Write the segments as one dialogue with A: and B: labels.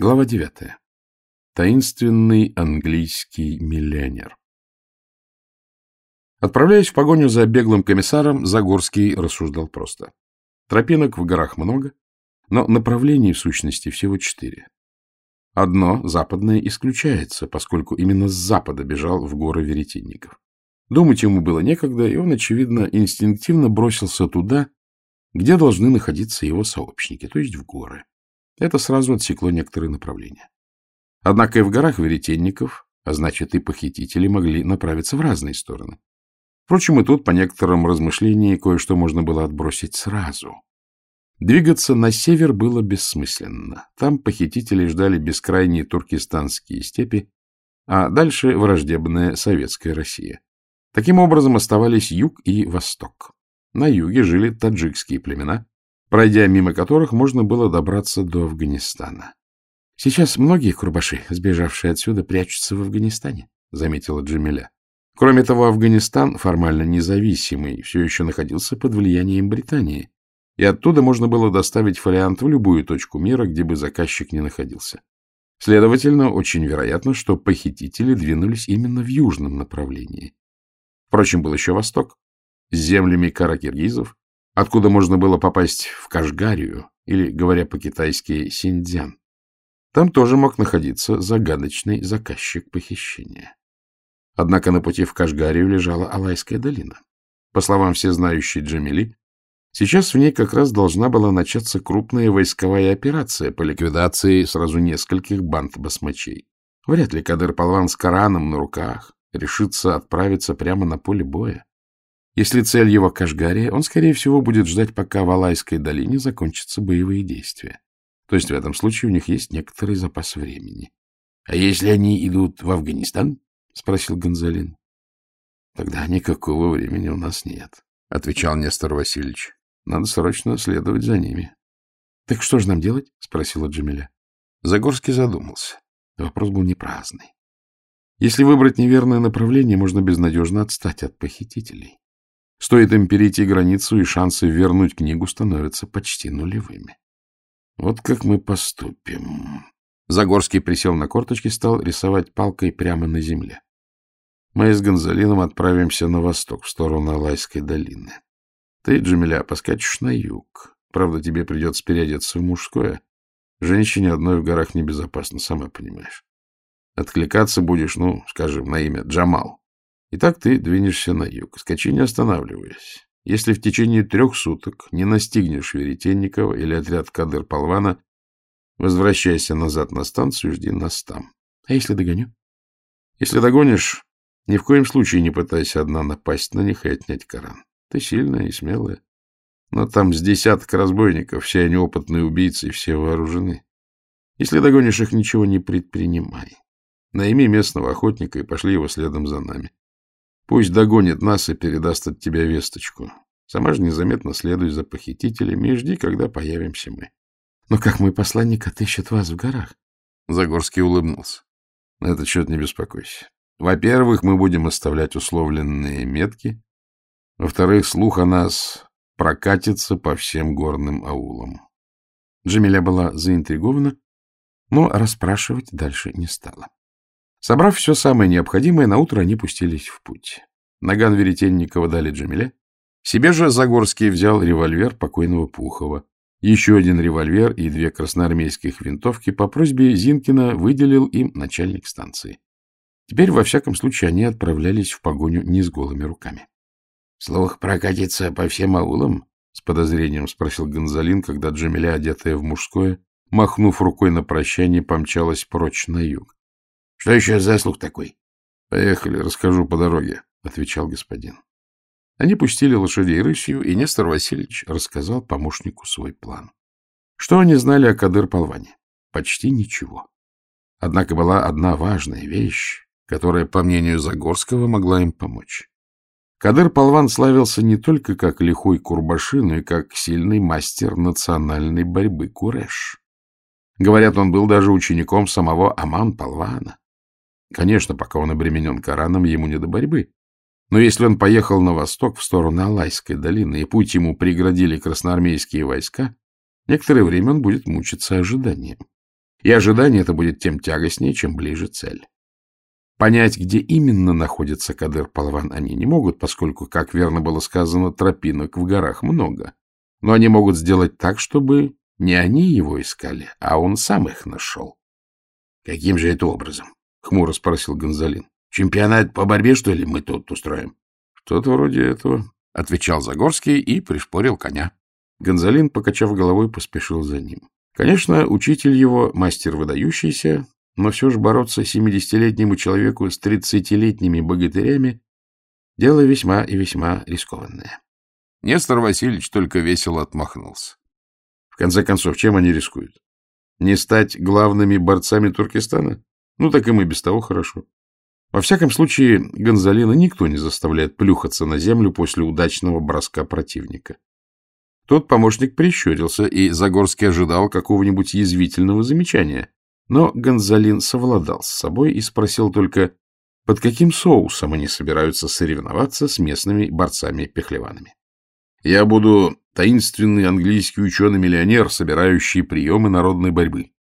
A: Глава девятая. Таинственный английский миллионер. Отправляясь в погоню за беглым комиссаром, Загорский рассуждал просто. Тропинок в горах много, но направлений в сущности всего четыре. Одно, западное, исключается, поскольку именно с запада бежал в горы веретенников. Думать ему было некогда, и он, очевидно, инстинктивно бросился туда, где должны находиться его сообщники, то есть в горы. Это сразу отсекло некоторые направления. Однако и в горах веретенников, а значит и похитители, могли направиться в разные стороны. Впрочем, и тут, по некоторым размышлениям, кое-что можно было отбросить сразу. Двигаться на север было бессмысленно. Там похитители ждали бескрайние туркестанские степи, а дальше враждебная советская Россия. Таким образом оставались юг и восток. На юге жили таджикские племена, пройдя мимо которых можно было добраться до Афганистана. — Сейчас многие курбаши, сбежавшие отсюда, прячутся в Афганистане, — заметила Джамиля. Кроме того, Афганистан, формально независимый, все еще находился под влиянием Британии, и оттуда можно было доставить фолиант в любую точку мира, где бы заказчик не находился. Следовательно, очень вероятно, что похитители двинулись именно в южном направлении. Впрочем, был еще восток, с землями каракиргизов, откуда можно было попасть в Кашгарию, или, говоря по-китайски, Синьцзян. Там тоже мог находиться загадочный заказчик похищения. Однако на пути в Кашгарию лежала Алайская долина. По словам всезнающей Джамили, сейчас в ней как раз должна была начаться крупная войсковая операция по ликвидации сразу нескольких банд басмачей. Вряд ли Кадыр Палван с Кораном на руках решится отправиться прямо на поле боя. Если цель его Кашгария, он, скорее всего, будет ждать, пока в Алайской долине закончатся боевые действия. То есть в этом случае у них есть некоторый запас времени. — А если они идут в Афганистан? — спросил Гонзалин. — Тогда никакого времени у нас нет, — отвечал Нестор Васильевич. — Надо срочно следовать за ними. — Так что же нам делать? — спросила Джамиля. Загорский задумался. Вопрос был не праздный. Если выбрать неверное направление, можно безнадежно отстать от похитителей. Стоит им перейти границу, и шансы вернуть книгу становятся почти нулевыми. Вот как мы поступим. Загорский присел на корточки, стал рисовать палкой прямо на земле. Мы с Гонзалином отправимся на восток, в сторону Алайской долины. Ты, Джамиля, поскачешь на юг. Правда, тебе придется переодеться в мужское. Женщине одной в горах небезопасно, сама понимаешь. Откликаться будешь, ну, скажем, на имя Джамал. Итак, ты двинешься на юг. Скачи, не останавливаясь. Если в течение трех суток не настигнешь Веретенникова или отряд Кадыр-Полвана, возвращайся назад на станцию, жди нас там. А если догоню? Если догонишь, ни в коем случае не пытайся одна напасть на них и отнять Коран. Ты сильная и смелая. Но там с десяток разбойников, все они опытные убийцы и все вооружены. Если догонишь их, ничего не предпринимай. Найми местного охотника и пошли его следом за нами. Пусть догонит нас и передаст от тебя весточку. Сама же незаметно следуй за похитителями и жди, когда появимся мы. Но как мой посланник отыщет вас в горах? Загорский улыбнулся. На этот счет не беспокойся. Во-первых, мы будем оставлять условленные метки. Во-вторых, слух о нас прокатится по всем горным аулам. Джамиля была заинтригована, но расспрашивать дальше не стала. Собрав все самое необходимое, наутро они пустились в путь. Наган Веретенникова дали Джамиле. Себе же Загорский взял револьвер покойного Пухова. Еще один револьвер и две красноармейских винтовки по просьбе Зинкина выделил им начальник станции. Теперь, во всяком случае, они отправлялись в погоню не с голыми руками. — Слух прокатится по всем аулам? — с подозрением спросил Гонзалин, когда Джамиля, одетая в мужское, махнув рукой на прощание, помчалась прочь на юг. Что еще за слух такой? — Поехали, расскажу по дороге, — отвечал господин. Они пустили лошадей рысью, и Нестор Васильевич рассказал помощнику свой план. Что они знали о Кадыр-Полване? Почти ничего. Однако была одна важная вещь, которая, по мнению Загорского, могла им помочь. Кадыр-Полван славился не только как лихой курбаши, но и как сильный мастер национальной борьбы Куреш. Говорят, он был даже учеником самого Аман-Полвана. Конечно, пока он обременен Кораном, ему не до борьбы. Но если он поехал на восток, в сторону Алайской долины, и путь ему преградили красноармейские войска, некоторое время он будет мучиться ожиданием. И ожидание это будет тем тягостнее, чем ближе цель. Понять, где именно находится Кадыр Палван, они не могут, поскольку, как верно было сказано, тропинок в горах много. Но они могут сделать так, чтобы не они его искали, а он сам их нашел. — Каким же это образом? — хмуро спросил Гонзалин. — Чемпионат по борьбе, что ли, мы тут устроим? — Что-то вроде этого, — отвечал Загорский и пришпорил коня. Гонзалин, покачав головой, поспешил за ним. Конечно, учитель его, мастер выдающийся, но все же бороться семидесятилетнему человеку с тридцатилетними богатырями — дело весьма и весьма рискованное. Нестор Васильевич только весело отмахнулся. В конце концов, чем они рискуют? Не стать главными борцами Туркестана? Ну, так им и без того хорошо. Во всяком случае, Гонзалина никто не заставляет плюхаться на землю после удачного броска противника. Тот помощник прищурился, и Загорский ожидал какого-нибудь язвительного замечания. Но Гонзалин совладал с собой и спросил только, под каким соусом они собираются соревноваться с местными борцами-пехлеванами. — Я буду таинственный английский ученый-миллионер, собирающий приемы народной борьбы. —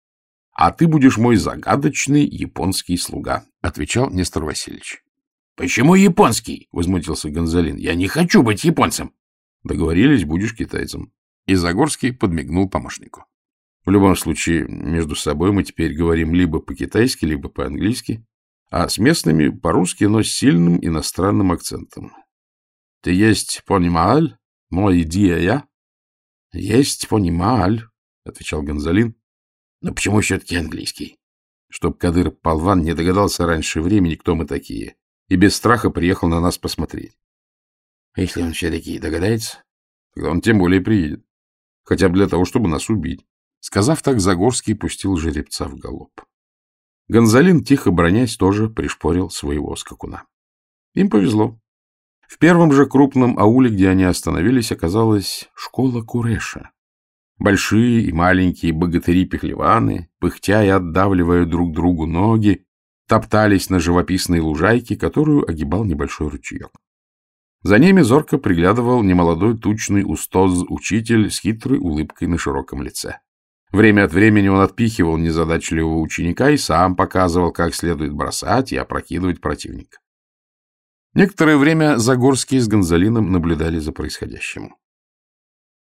A: А ты будешь мой загадочный японский слуга, — отвечал Нестор Васильевич. — Почему японский? — возмутился Гонзалин. — Я не хочу быть японцем. — Договорились, будешь китайцем. И Загорский подмигнул помощнику. В любом случае, между собой мы теперь говорим либо по-китайски, либо по-английски, а с местными по-русски, но с сильным иностранным акцентом. — Ты есть понималь, мой дия? — Есть понималь, — отвечал Гонзалин. — Но почему все-таки английский? Чтоб Кадыр Полван не догадался раньше времени, кто мы такие, и без страха приехал на нас посмотреть. — Если он все-таки догадается, тогда он тем более приедет. Хотя бы для того, чтобы нас убить. Сказав так, Загорский пустил жеребца в галоп. Гонзалин, тихо бронясь, тоже пришпорил своего скакуна. Им повезло. В первом же крупном ауле, где они остановились, оказалась школа Куреша. Большие и маленькие богатыри-пехлеваны, пыхтя и отдавливая друг другу ноги, топтались на живописной лужайке, которую огибал небольшой ручеек. За ними зорко приглядывал немолодой тучный устоз-учитель с хитрой улыбкой на широком лице. Время от времени он отпихивал незадачливого ученика и сам показывал, как следует бросать и опрокидывать противника. Некоторое время Загорский с Гонзалином наблюдали за происходящим. —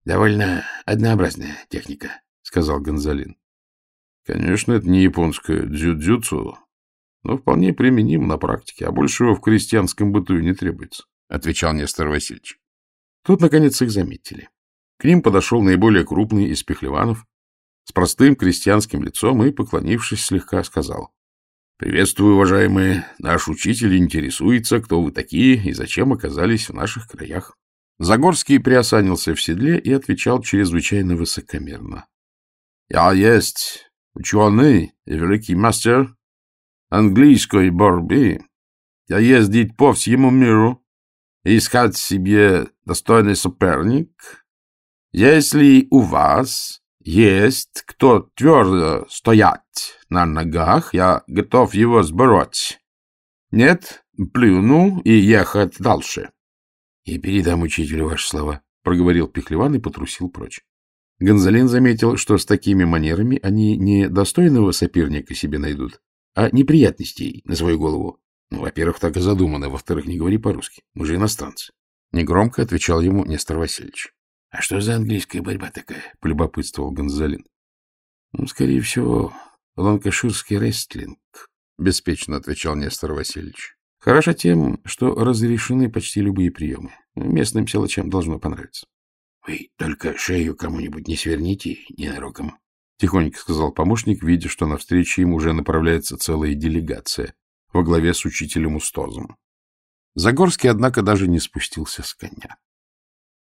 A: Довольно однообразная техника, — сказал Гонзалин. — Конечно, это не японское дзюдзюцу, но вполне применим на практике, а большего в крестьянском быту не требуется, — отвечал Нестор Васильевич. Тут, наконец, их заметили. К ним подошел наиболее крупный из пехлеванов, с простым крестьянским лицом и, поклонившись слегка, сказал. — Приветствую, уважаемые. Наш учитель интересуется, кто вы такие и зачем оказались в наших краях. Загорский приосанился в седле и отвечал чрезвычайно высокомерно. — Я есть ученый и великий мастер английской борьбы. Я ездить по всему миру, искать себе достойный соперник. Если у вас есть кто твердо стоять на ногах, я готов его сбороть. Нет, плюну и ехать дальше. — И передам учителю ваши слова, — проговорил Пехлеван и потрусил прочь. Гонзалин заметил, что с такими манерами они не достойного соперника себе найдут, а неприятностей на свою голову. Ну, во-первых, так и задумано, во-вторых, не говори по-русски, мы же иностранцы. Негромко отвечал ему Нестор Васильевич. — А что за английская борьба такая? — полюбопытствовал Гонзалин. — Ну, скорее всего, ланкаширский рестлинг, — беспечно отвечал Нестор Васильевич. — Хорошо тем, что разрешены почти любые приемы. Местным силачам должно понравиться. — Вы только шею кому-нибудь не сверните ненароком, — тихонько сказал помощник, видя, что навстречу им уже направляется целая делегация во главе с учителем Устозом. Загорский, однако, даже не спустился с коня.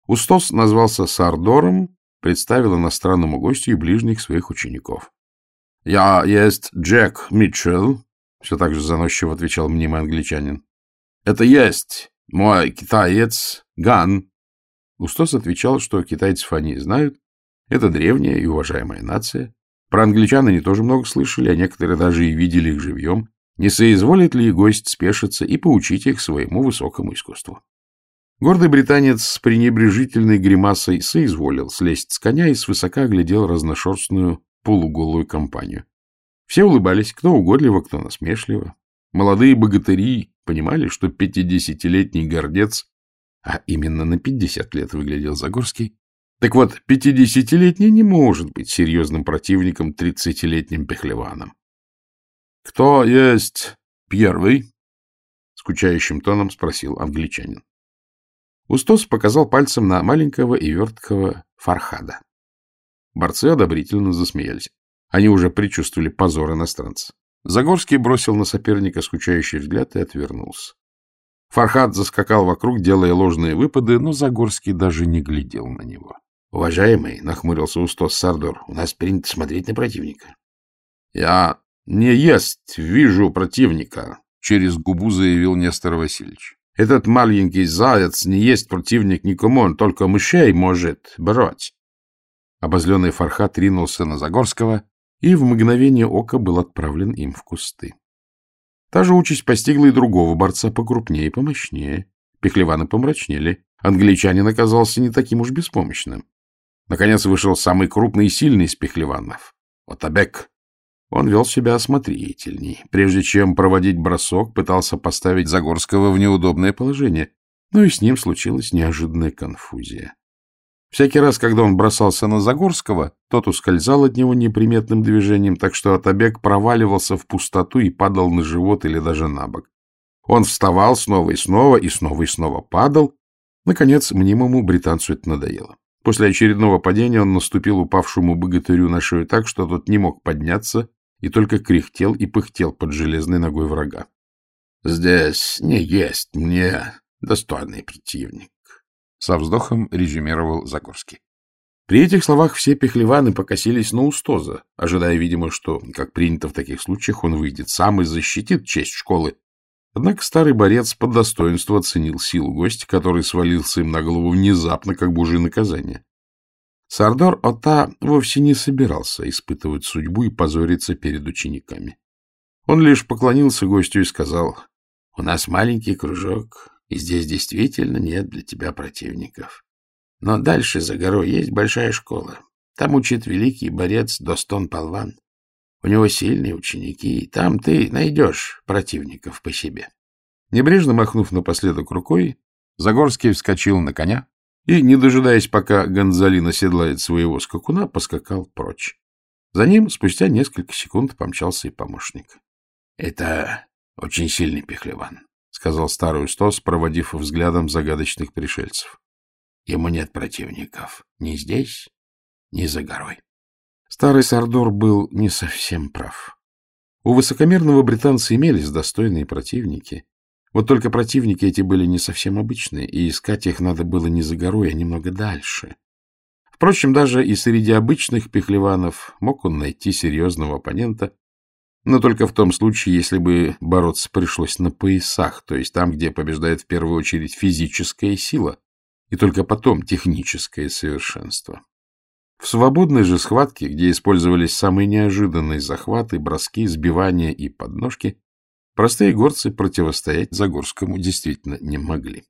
A: Устос назвался Сардором, представил иностранному гостю и ближних своих учеников. — Я есть Джек Митчелл, — все так же заносчиво отвечал мнимый англичанин. — Это есть мой китаец Ган. Устос отвечал, что китайцев они знают. Это древняя и уважаемая нация. Про англичан они тоже много слышали, а некоторые даже и видели их живьем. Не соизволит ли гость спешиться и поучить их своему высокому искусству? Гордый британец с пренебрежительной гримасой соизволил слезть с коня и свысока глядел разношерстную полуголую компанию. Все улыбались, кто угодливо, кто насмешливо. Молодые богатыри понимали, что пятидесятилетний гордец, а именно на пятьдесят лет выглядел Загорский, так вот, пятидесятилетний не может быть серьезным противником тридцатилетним пехлеваном. — Кто есть первый? — скучающим тоном спросил англичанин. Устос показал пальцем на маленького и верткого Фархада. Борцы одобрительно засмеялись. Они уже предчувствовали позор иностранца. Загорский бросил на соперника скучающий взгляд и отвернулся. Фархад заскакал вокруг, делая ложные выпады, но Загорский даже не глядел на него. — Уважаемый, — нахмурился Устос Сардор, — у нас принято смотреть на противника. — Я не есть вижу противника, — через губу заявил Нестор Васильевич. — Этот маленький заяц не есть противник никому, он только мышей может брать. Обозленный Фархат ринулся на Загорского и в мгновение ока был отправлен им в кусты. Та же участь постигла и другого борца покрупнее и помощнее. Пехлеваны помрачнели. Англичанин оказался не таким уж беспомощным. Наконец вышел самый крупный и сильный из пехлеванов — Отабек. Он вел себя осмотрительней. Прежде чем проводить бросок, пытался поставить Загорского в неудобное положение. Но и с ним случилась неожиданная конфузия. Всякий раз, когда он бросался на Загорского, тот ускользал от него неприметным движением, так что Атабек проваливался в пустоту и падал на живот или даже на бок. Он вставал снова и снова, и снова и снова падал. Наконец, мнимому британцу это надоело. После очередного падения он наступил упавшему богатырю на шею так, что тот не мог подняться и только кряхтел и пыхтел под железной ногой врага. — Здесь не есть мне достойный противник. Со вздохом резюмировал Загорский. При этих словах все пехлеваны покосились на Устоза, ожидая, видимо, что, как принято в таких случаях, он выйдет сам и защитит честь школы. Однако старый борец по достоинству оценил силу гостя, который свалился им на голову внезапно, как божие наказание. Сардор Ота вовсе не собирался испытывать судьбу и позориться перед учениками. Он лишь поклонился гостю и сказал, «У нас маленький кружок, и здесь действительно нет для тебя противников. Но дальше за горой есть большая школа. Там учит великий борец Достон Палван. У него сильные ученики, и там ты найдешь противников по себе. Небрежно махнув напоследок рукой, Загорский вскочил на коня и, не дожидаясь, пока Гонзалин оседлает своего скакуна, поскакал прочь. За ним спустя несколько секунд помчался и помощник. — Это очень сильный пехлеван, — сказал старый Устос, проводив взглядом загадочных пришельцев. — Ему нет противников ни здесь, ни за горой. Старый Сардор был не совсем прав. У высокомерного британца имелись достойные противники. Вот только противники эти были не совсем обычные, и искать их надо было не за горой, а немного дальше. Впрочем, даже и среди обычных пехлеванов мог он найти серьезного оппонента, но только в том случае, если бы бороться пришлось на поясах, то есть там, где побеждает в первую очередь физическая сила, и только потом техническое совершенство. В свободной же схватке, где использовались самые неожиданные захваты, броски, сбивания и подножки, простые горцы противостоять Загорскому действительно не могли.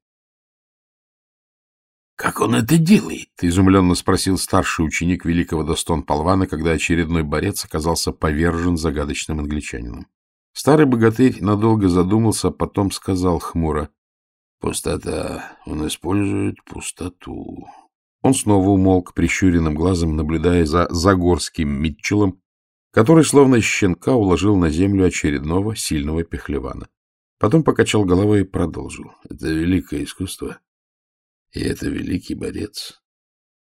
A: «Как он это делает?» — изумленно спросил старший ученик великого Достон Полвана, когда очередной борец оказался повержен загадочным англичанином. Старый богатырь надолго задумался, а потом сказал хмуро. «Пустота. Он использует пустоту». Он снова умолк, прищуренным глазом наблюдая за Загорским Митчеллом, который словно щенка уложил на землю очередного сильного пехлевана. Потом покачал головой и продолжил. «Это великое искусство». И это великий борец.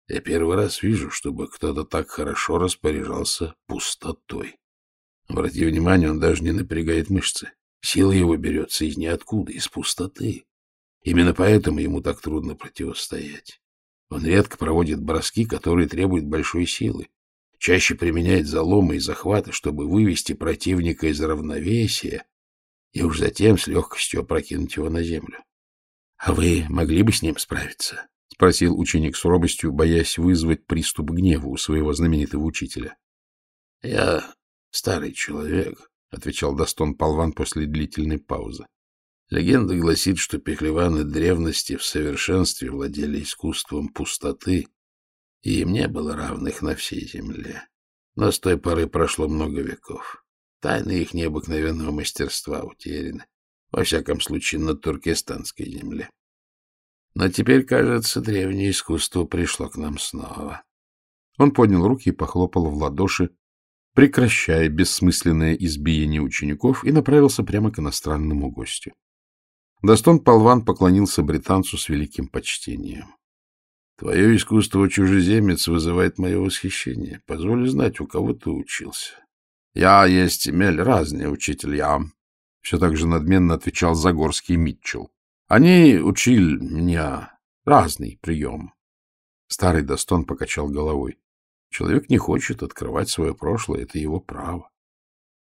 A: Я первый раз вижу, чтобы кто-то так хорошо распоряжался пустотой. Обрати внимание, он даже не напрягает мышцы. Сила его берется из ниоткуда, из пустоты. Именно поэтому ему так трудно противостоять. Он редко проводит броски, которые требуют большой силы. Чаще применяет заломы и захваты, чтобы вывести противника из равновесия и уж затем с легкостью опрокинуть его на землю. — А вы могли бы с ним справиться? — спросил ученик с робостью, боясь вызвать приступ гнева у своего знаменитого учителя. — Я старый человек, — отвечал Достон Полван после длительной паузы. Легенда гласит, что пехлеваны древности в совершенстве владели искусством пустоты, и им не было равных на всей земле. Но с той поры прошло много веков.
B: Тайны их необыкновенного мастерства утеряны. Во всяком случае, на туркестанской земле. Но теперь, кажется, древнее искусство пришло к нам снова.
A: Он поднял руки и похлопал в ладоши, прекращая бессмысленное избиение учеников, и направился прямо к иностранному гостю. Достон Полван поклонился британцу с великим почтением. — Твое искусство, чужеземец, вызывает мое восхищение. Позволь знать, у кого ты учился. — Я есть имель разные учителя. Все так же надменно отвечал Загорский Митчелл. — Они учили меня разный прием. Старый Достон покачал головой. Человек не хочет открывать свое прошлое, это его право.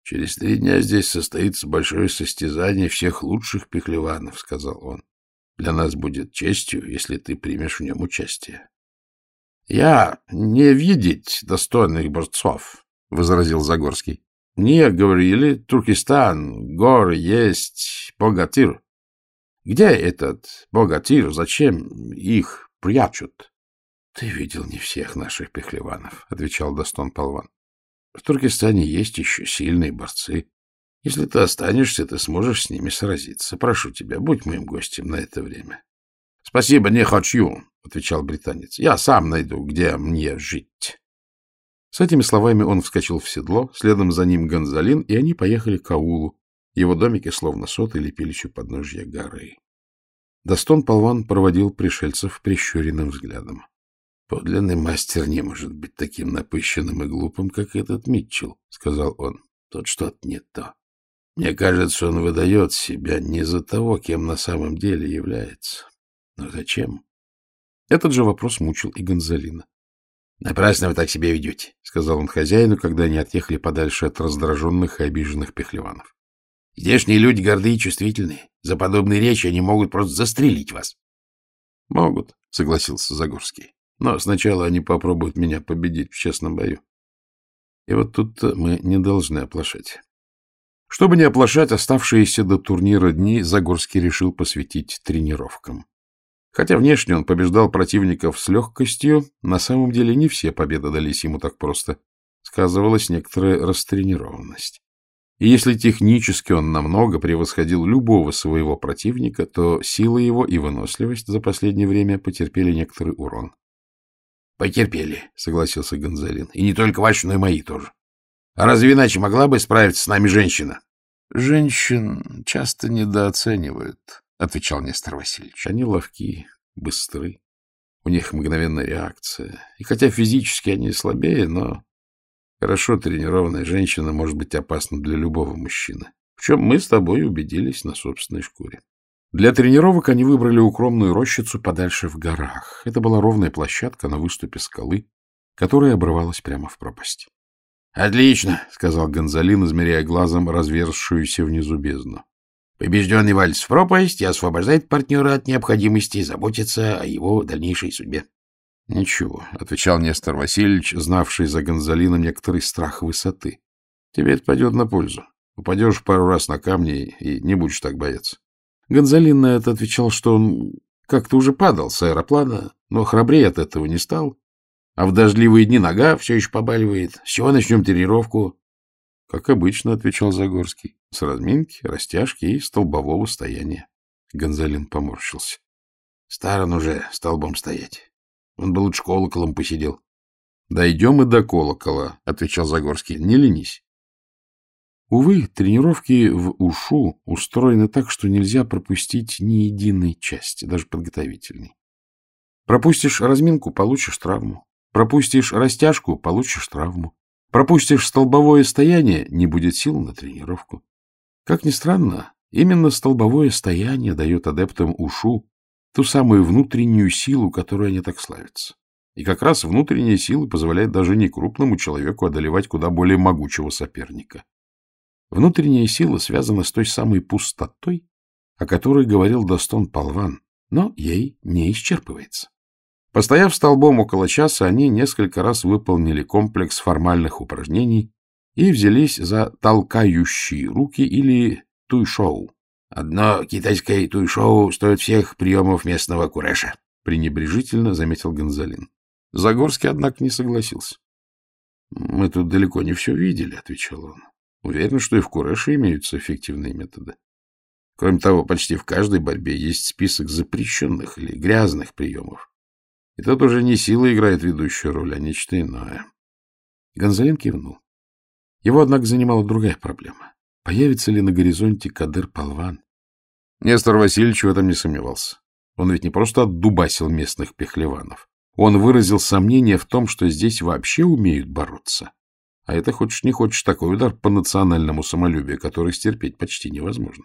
A: Через три дня здесь состоится большое состязание всех лучших пехлеванов, — сказал он. Для нас будет честью, если ты примешь в нем участие. — Я не видеть достойных борцов, — возразил Загорский. — Мне говорили, Туркестан, горы есть, богатырь. Где этот богатырь? Зачем их прячут? — Ты видел не всех наших пехлеванов, — отвечал Достон Полван. — В Туркестане есть еще сильные борцы. Если ты останешься, ты сможешь с ними сразиться. Прошу тебя, будь моим гостем на это время. — Спасибо, не хочу, — отвечал британец. — Я сам найду, где мне жить. С этими словами он вскочил в седло, следом за ним Гонзалин, и они поехали к аулу. Его домики, словно соты, лепились у подножья горы. Достон Полван проводил пришельцев прищуренным взглядом. — Подлинный мастер не может быть таким напыщенным и глупым, как этот Митчелл, — сказал он. — Тут что-то не то. Мне кажется, он выдает себя не за того, кем на самом деле является. Но зачем? Этот же вопрос мучил и Гонзалина. — Напрасно вы так себя ведете, — сказал он хозяину, когда они отъехали подальше от раздраженных и обиженных пехлеванов. — Здешние люди гордые и чувствительные. За подобные речи они могут просто застрелить вас. — Могут, — согласился Загорский. — Но сначала они попробуют меня победить в честном бою. И вот тут мы не должны оплошать. Чтобы не оплошать оставшиеся до турнира дни, Загорский решил посвятить тренировкам. Хотя внешне он побеждал противников с легкостью, на самом деле не все победы дались ему так просто. Сказывалась некоторая растренированность. И если технически он намного превосходил любого своего противника, то сила его и выносливость за последнее время потерпели некоторый урон. — Потерпели, — согласился Гонзалин. — И не только ваши, но и мои тоже. А разве иначе могла бы справиться с нами женщина? — Женщин часто недооценивают, — отвечал Нестор Васильевич. — Они ловки, быстры. У них мгновенная реакция. И хотя физически они слабее, но хорошо тренированная женщина может быть опасна для любого мужчины. В чем мы с тобой убедились на собственной шкуре. Для тренировок они выбрали укромную рощицу подальше в горах. Это была ровная площадка на выступе скалы, которая обрывалась прямо в пропасть. Отлично, — сказал Гонзалин, измеряя глазом разверзшуюся внизу бездну. Побежденный вальс в пропасть и освобождает партнера от необходимости заботиться о его дальнейшей судьбе. — Ничего, — отвечал Нестор Васильевич, знавший за Гонзалином некоторый страх высоты. — Тебе это пойдет на пользу. Упадешь пару раз на камни и не будешь так бояться. Гонзалин на это отвечал, что он как-то уже падал с аэроплана, но храбрее от этого не стал а в дождливые дни нога все еще побаливает. С чего начнем тренировку? — Как обычно, — отвечал Загорский. — С разминки, растяжки и столбового стояния. Гонзалин поморщился. — Стар он уже столбом стоять. Он бы лучше колоколом посидел. — Дойдем и до колокола, — отвечал Загорский. — Не ленись. Увы, тренировки в УШУ устроены так, что нельзя пропустить ни единой части, даже подготовительной. Пропустишь разминку — получишь травму. Пропустишь растяжку — получишь травму. Пропустишь столбовое стояние — не будет сил на тренировку. Как ни странно, именно столбовое стояние дает адептам УШУ ту самую внутреннюю силу, которой они так славятся. И как раз внутренняя сила позволяет даже не крупному человеку одолевать куда более могучего соперника. Внутренняя сила связана с той самой пустотой, о которой говорил Достон Полван, но ей не исчерпывается. Постояв столбом около часа, они несколько раз выполнили комплекс формальных упражнений и взялись за толкающие руки или туй-шоу. «Одно китайское туй-шоу стоит всех приемов местного куреша», — пренебрежительно заметил Гонзалин. Загорский, однако, не согласился. «Мы тут далеко не все видели», — отвечал он. Уверен, что и в Куреше имеются эффективные методы. Кроме того, почти в каждой борьбе есть список запрещенных или грязных приемов. И тут уже не сила играет ведущую роль, а нечто иное. Гонзалин кивнул. Его, однако, занимала другая проблема. Появится ли на горизонте Кадыр Палван? Нестор Васильевич в этом не сомневался. Он ведь не просто отдубасил местных пехлеванов. Он выразил сомнение в том, что здесь вообще умеют бороться. А это, хочешь не хочешь, такой удар по национальному самолюбию, который стерпеть почти невозможно.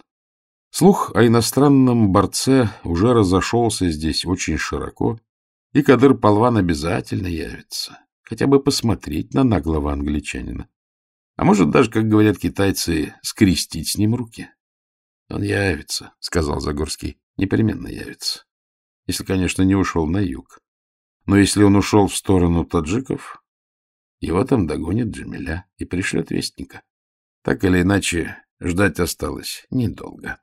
A: Слух о иностранном борце уже разошелся здесь очень широко, и Кадыр Палван обязательно явится, хотя бы посмотреть на наглого англичанина. А может даже, как говорят китайцы, скрестить с ним руки. — Он явится, — сказал Загорский, — непременно явится. Если, конечно, не ушел на юг. Но если он ушел в сторону таджиков, его там догонит Джамиля и пришлет вестника. Так или иначе, ждать осталось недолго.